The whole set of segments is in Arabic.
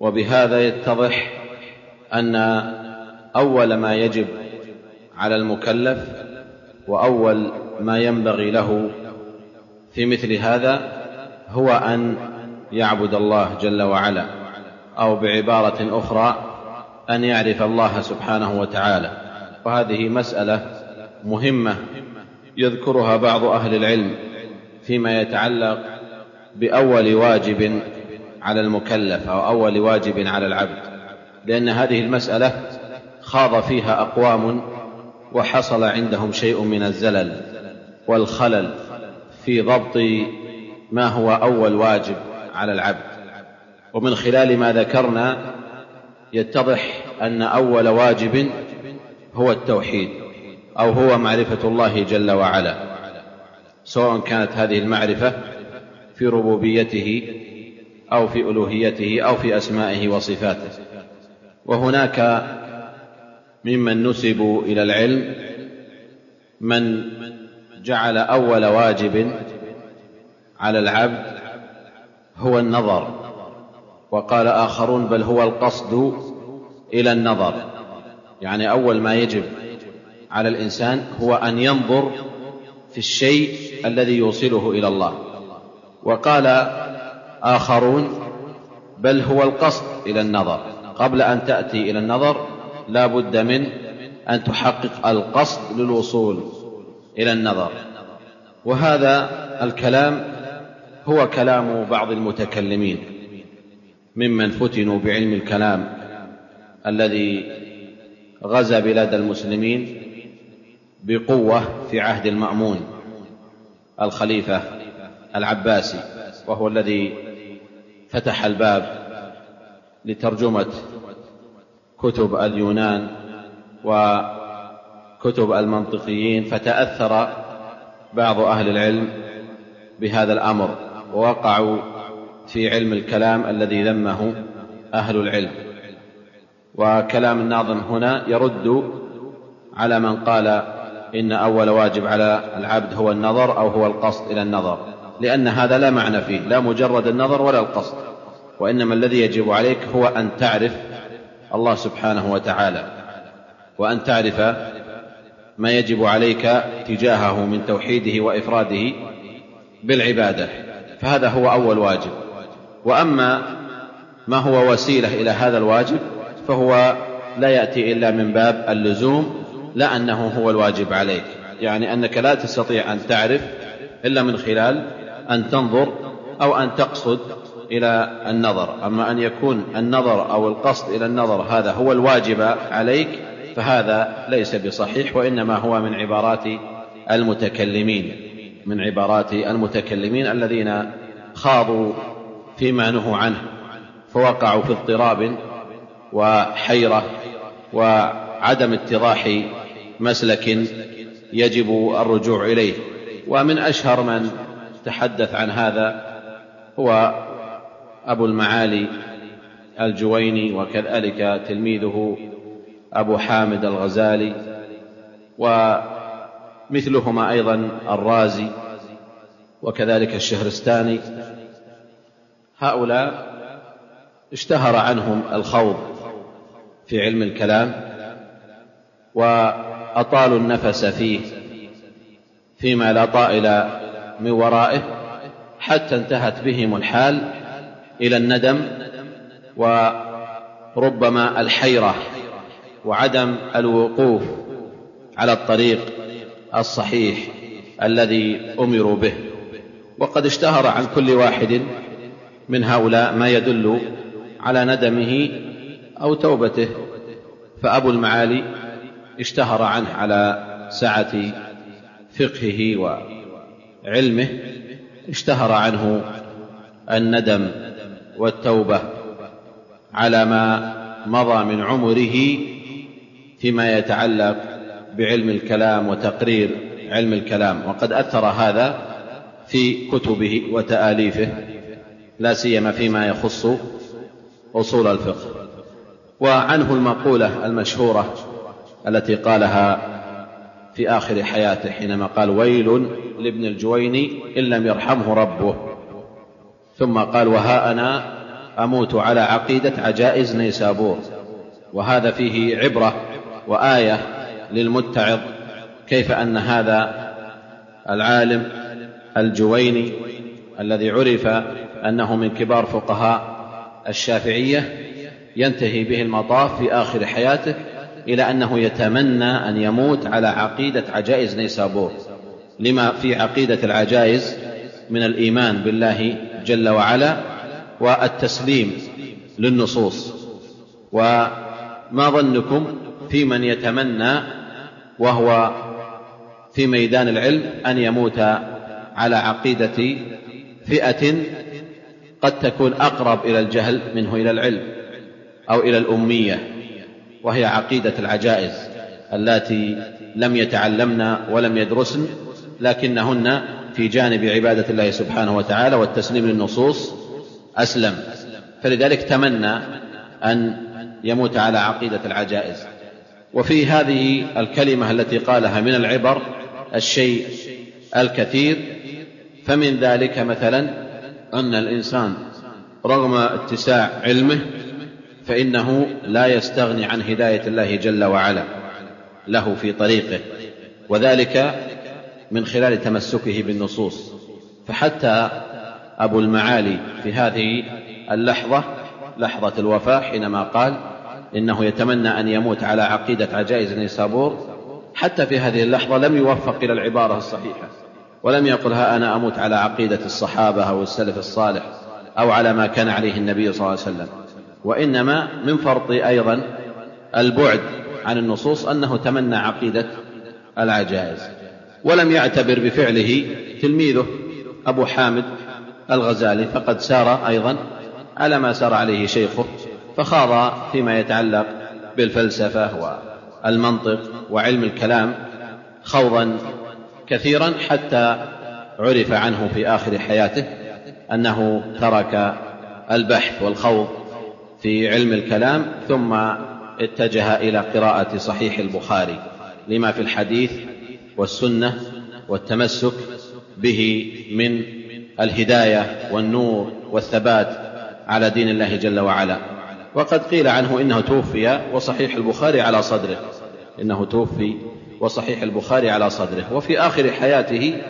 وبهذا يتضح أن أول ما يجب على المكلف وأول ما ينبغي له في مثل هذا هو أن يعبد الله جل وعلا أو بعبارة أخرى أن يعرف الله سبحانه وتعالى. وهذه مسألة مهمة يذكرها بعض أهل العلم فيما يتعلق بأول واجب على المكلف أو أول واجب على العبد لأن هذه المسألة خاض فيها أقوام وحصل عندهم شيء من الزلل والخلل في ضبط ما هو أول واجب على العبد. ومن خلال ما ذكرنا يتضح أن أول واجب هو التوحيد أو هو معرفة الله جل وعلا سواء كانت هذه المعرفة في ربوبيته أو في ألوهيته أو في أسمائه وصفاته. وهناك ممن نسبوا إلى العلم من جعل أول واجب على العبد هو النظر وقال آخرون بل هو القصد إلى النظر. يعني أول ما يجب على الإنسان هو أن ينظر في الشيء الذي يوصله إلى الله. وقال آخرون بل هو القصد إلى النظر. قبل أن تأتي إلى النظر لا بد من أن تحقق القصد للوصول إلى النظر. وهذا الكلام هو كلام بعض المتكلمين ممن فتنوا بعلم الكلام الذي غزا بلاد المسلمين بقوة في عهد المأمون الخليفة العباسي وهو الذي فتح الباب لترجمة كتب اليونان وكتب المنطقيين فتأثر بعض أهل العلم بهذا الأمر ووقعوا في علم الكلام الذي ذمه أهل العلم. وكلام الناظم هنا يرد على من قال إن أول واجب على العبد هو النظر أو هو القصد إلى النظر. لأن هذا لا معنى فيه لا مجرد النظر ولا القصد. وإنما الذي يجب عليك هو أن تعرف الله سبحانه وتعالى وأن تعرف ما يجب عليك تجاهه من توحيده وإفراده بالعبادة. فهذا هو أول واجب. وأما ما هو وسيلة إلى هذا الواجب فهو لا يأتي إلا من باب اللزوم لا أنه هو الواجب عليك. يعني أنك لا تستطيع أن تعرف إلا من خلال أن تنظر أو أن تقصد إلى النظر. أما أن يكون النظر أو القصد إلى النظر هذا هو الواجب عليك فهذا ليس بصحيح وإنما هو من عبارات المتكلمين من عبارات المتكلمين الذين خاضوا فيما نهوا عنه فوقعوا في اضطراب وحيرة وعدم اتضاح مسلك يجب الرجوع إليه. ومن أشهر من تحدث عن هذا هو أبو المعالي الجويني وكذلك تلميذه أبو حامد الغزالي ومثلهما أيضا الرازي وكذلك الشهرستاني. هؤلاء اشتهر عنهم الخوض في علم الكلام وأطالوا النفس فيه فيما لا طائل من ورائه حتى انتهت بهم الحال إلى الندم وربما الحيرة وعدم الوقوف على الطريق الصحيح الذي أمروا به. وقد اشتهر عن كل واحد من هؤلاء ما يدل على ندمه أو توبته. فأبو المعالي اشتهر عنه على سعة فقهه وعلمه اشتهر عنه الندم والتوبة على ما مضى من عمره فيما يتعلق بعلم الكلام وتقرير علم الكلام وقد أثر هذا في كتبه وتآليفه لا سيما فيما يخص أصول الفقه. وعنه المقولة المشهورة التي قالها في آخر حياته حينما قال ويل لابن الجويني إن لم يرحمه ربه. ثم قال وها أنا أموت على عقيدة عجائز نيسابور. وهذا فيه عبرة وآية للمتعظ كيف أن هذا العالم الجويني الذي عرف أنه من كبار فقهاء الشافعية ينتهي به المطاف في آخر حياته إلى أنه يتمنى أن يموت على عقيدة عجائز نيسابور. لما في عقيدة العجائز من الإيمان بالله جل وعلا والتسليم للنصوص. وما ظنكم في من يتمنى وهو في ميدان العلم أن يموت على عقيدة فئة قد تكون أقرب إلى الجهل منه إلى العلم أو إلى الأمية وهي عقيدة العجائز اللاتي لم يتعلمن ولم يدرسن لكنهن في جانب عبادة الله سبحانه وتعالى والتسليم للنصوص أسلم. فلذلك تمنى أن يموت على عقيدة العجائز. وفي هذه الكلمة التي قالها من العبر الشيء الكثير فمن ذلك مثلا أن الإنسان رغم اتساع علمه فإنه لا يستغني عن هداية الله جل وعلا له في طريقه. وذلك من خلال تمسكه بالنصوص. فحتى أبو المعالي في هذه اللحظة لحظة الوفاة حينما قال إنه يتمنى أن يموت على عقيدة عجائز نيسابور حتى في هذه اللحظة لم يوفق إلى العبارة الصحيحة ولم يقل ها أنا أموت على عقيدة الصحابة أو السلف الصالح أو على ما كان عليه النبي صلى الله عليه وسلم. وإنما من فرط أيضا البعد عن النصوص أنه تمنى عقيدة العجائز. ولم يعتبر بفعله تلميذه أبو حامد الغزالي فقد سار أيضا على ما سار عليه شيخه فخاض فيما يتعلق بالفلسفة والمنطق وعلم الكلام خوضا كثيرا حتى عرف عنه في آخر حياته أنه ترك البحث والخوض في علم الكلام ثم اتجه إلى قراءة صحيح البخاري لما في الحديث والسنة والتمسك به من الهداية والنور والثبات على دين الله جل وعلا. وقد قيل عنه إنه توفي وصحيح البخاري على صدره. إنه توفي وصحيح البخاري على صدره. وفي آخر حياته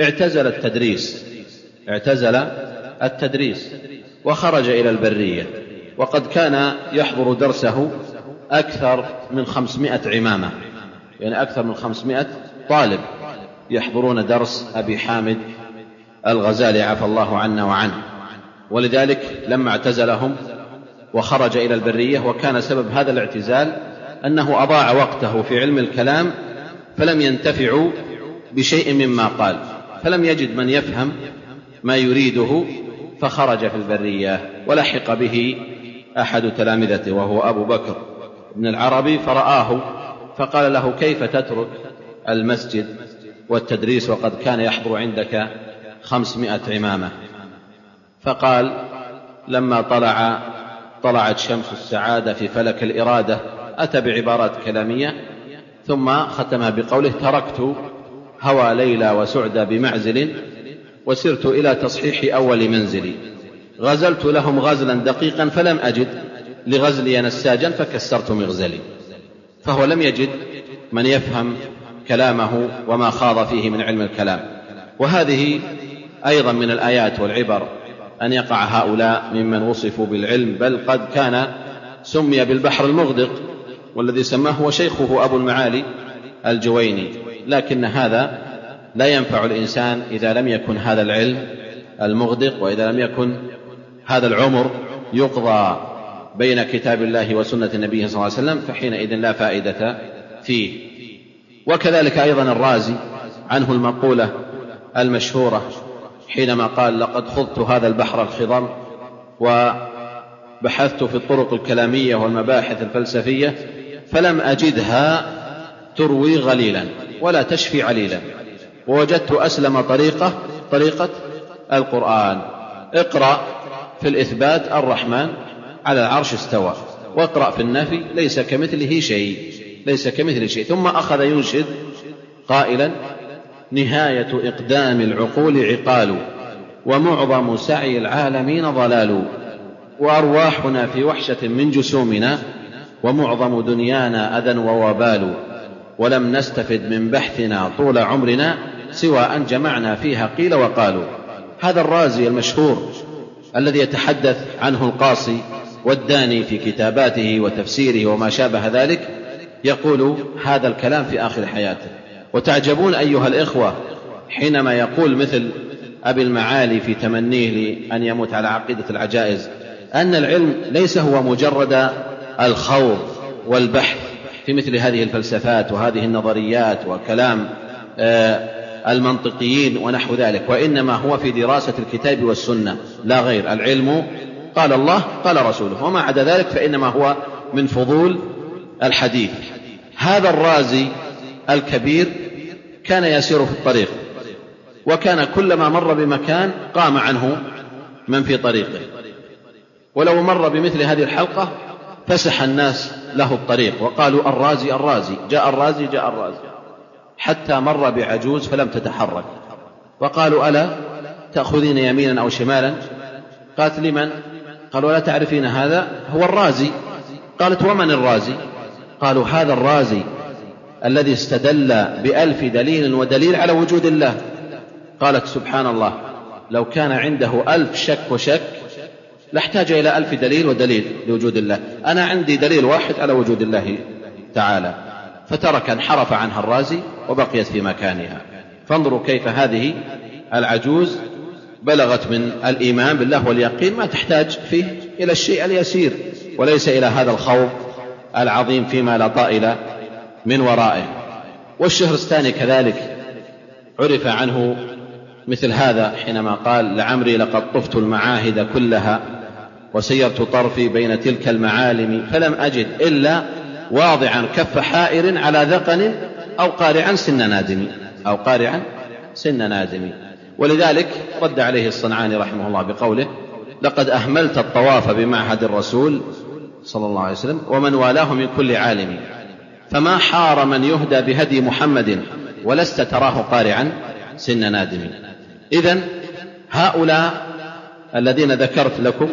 اعتزل التدريس. اعتزل التدريس. وخرج إلى البرية. وقد كان يحضر درسه أكثر من خمسمائة عمامة. يعني أكثر من خمسمائة طالب يحضرون درس أبي حامد الغزالي عفى الله عنا وعنه. ولذلك لما اعتزلهم وخرج إلى البرية وكان سبب هذا الاعتزال أنه أضاع وقته في علم الكلام فلم ينتفعوا بشيء مما قال. فلم يجد من يفهم ما يريده فخرج في البرية. ولحق به أحد تلامذته وهو أبو بكر بن العربي فرآه فقال له كيف تترك المسجد والتدريس وقد كان يحضر عندك خمسمائة عمامة فقال لما طلع طلعت شمس السعادة في فلك الإرادة أتى بعبارات كلامية ثم ختمها بقوله تركت هوى ليلى وسعدى بمعزل وسرت إلى تصحيح أول منزلي. غزلت لهم غزلا دقيقا فلم أجد لغزلي نساجا فكسرت مغزلي. فهو لم يجد من يفهم كلامه وما خاض فيه من علم الكلام. وهذه أيضا من الآيات والعبر أن يقع هؤلاء ممن وصفوا بالعلم بل قد كان سمي بالبحر المغدق والذي سماه هو شيخه أبو المعالي الجويني. لكن هذا لا ينفع الإنسان إذا لم يكن هذا العلم المغدق وإذا لم يكن هذا العمر يقضى بين كتاب الله وسنة النبي صلى الله عليه وسلم فحينئذ لا فائدة فيه. وكذلك أيضا الرازي عنه المقولة المشهورة حينما قال لقد خضت هذا البحر الخضم وبحثت في الطرق الكلامية والمباحث الفلسفية فلم أجدها تروي غليلا ولا تشفي عليلا ووجدت أسلم طريقة طريقة القرآن. اقرأ في الإثبات الرحمن على العرش استوى واقرأ في النفي ليس كمثله شيء. ليس كمثله شيء. ثم أخذ ينشد قائلا نهاية إقدام العقول عقال ومعظم سعي العالمين ضلال وأرواحنا في وحشة من جسومنا ومعظم دنيانا أذى ووبال ولم نستفد من بحثنا طول عمرنا سوى أن جمعنا فيها قيل وقالوا هذا الرازي المشهور الذي يتحدث عنه القاصي والداني في كتاباته وتفسيره وما شابه ذلك يقول هذا الكلام في آخر حياته. وتعجبون أيها الإخوة حينما يقول مثل أبي المعالي في تمنيه لأن يموت على عقيدة العجائز أن العلم ليس هو مجرد الخوض والبحث في مثل هذه الفلسفات وهذه النظريات وكلام آه، المنطقيين ونحو ذلك وإنما هو في دراسة الكتاب والسنة لا غير. العلم قال الله قال رسوله وما عدا ذلك فإنما هو من فضول الحديث. هذا الرازي الكبير كان يسير في الطريق وكان كلما مر بمكان قام عنه من في طريقه. ولو مر بمثل هذه الحلقة فسح الناس له الطريق وقالوا الرازي الرازي جاء الرازي جاء الرازي. حتى مر بعجوز فلم تتحرك. وقالوا ألا تأخذين يمينا أو شمالا؟ قالت لمن؟ قالوا لا تعرفين هذا؟ هو الرازي. قالت ومن الرازي؟ قالوا هذا الرازي الذي استدل بألف دليل ودليل على وجود الله. قالت سبحان الله لو كان عنده ألف شك وشك لاحتاج إلى ألف دليل ودليل لوجود الله. أنا عندي دليل واحد على وجود الله تعالى. فترك انحرف عنها الرازي وبقيت في مكانها. فانظروا كيف هذه العجوز بلغت من الإيمان بالله واليقين ما تحتاج فيه إلى الشيء اليسير وليس إلى هذا الخوف العظيم فيما لا طائل من ورائه. والشهرستاني كذلك عرف عنه مثل هذا حينما قال لعمري لقد طفت المعاهد كلها وسيرت طرفي بين تلك المعالم فلم أجد إلا واضعا كف حائر على ذقن أو قارعا سن نادم أو قارعا سن نادم ولذلك رد عليه الصنعاني رحمه الله بقوله لقد أهملت الطواف بمعهد الرسول صلى الله عليه وسلم ومن والاه من كل عالم. فما حار من يهدى بهدي محمد ولست تراه قارعا سن نادم. إذا هؤلاء الذين ذكرت لكم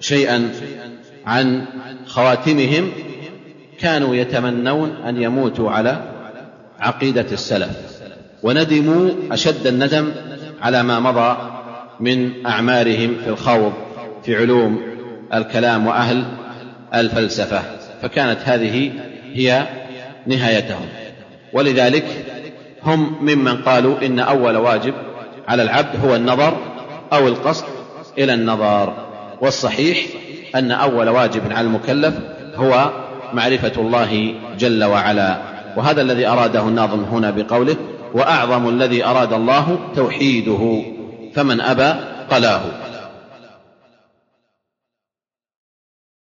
شيئا عن خواتمهم كانوا يتمنون أن يموتوا على عقيدة السلف وندموا أشد الندم على ما مضى من أعمارهم في الخوض في علوم الكلام وأهل الفلسفة فكانت هذه هي نهايتهم. ولذلك هم ممن قالوا إن أول واجب على العبد هو النظر أو القصد إلى النظر والصحيح أن أول واجب على المكلف هو معرفة الله جل وعلا. وهذا الذي أراده الناظم هنا بقوله وأعظم الذي أراد الله توحيده فمن أبى قلاه.